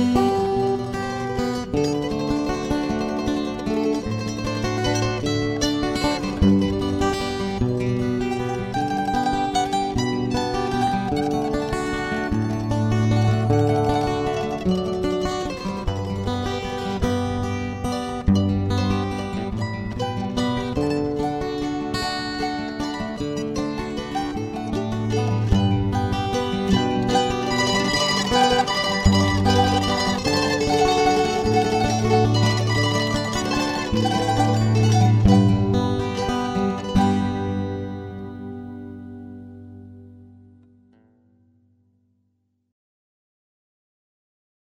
Música